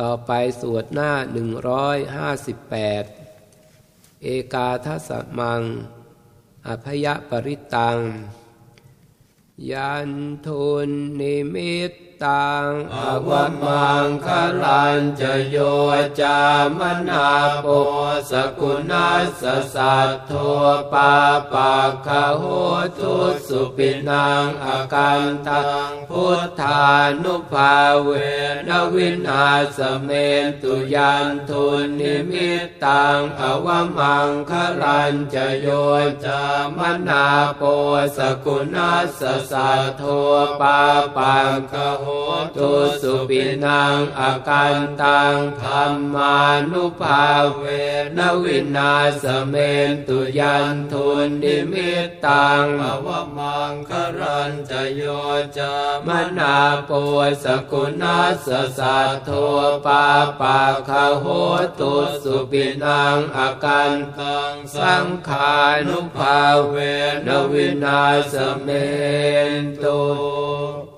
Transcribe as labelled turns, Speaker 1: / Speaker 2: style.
Speaker 1: ต่อไปสวดหน้าหนึ่งร้อยห้าสิบแปดเอกาทัสมัง อภยปริตัง ยันทุนนิมิตตังอวมังคลันจะโยจามนาโปสกุณัสสัตถัวปาปะคาโหทุสุปินังอาการตังพุทธานุภาเวนะ วินาสะเมนตุยันทุนนิมิตตัง อะวะมังคะลัญจะโยจามะนาโป สะกุณัสสะ สัทโท ปาปัคคะโห ทุสสุปินังอะกันตังธัมมานุภาเวนะ วินาสะเมนตุยันทุนนิมิตตัง อะวะมังครันจะโยจามนาโปสกุณัสสัตโทปาปาคโหตุสุปินังอาการตังสังขานุภาเวนวินาสเมนตุ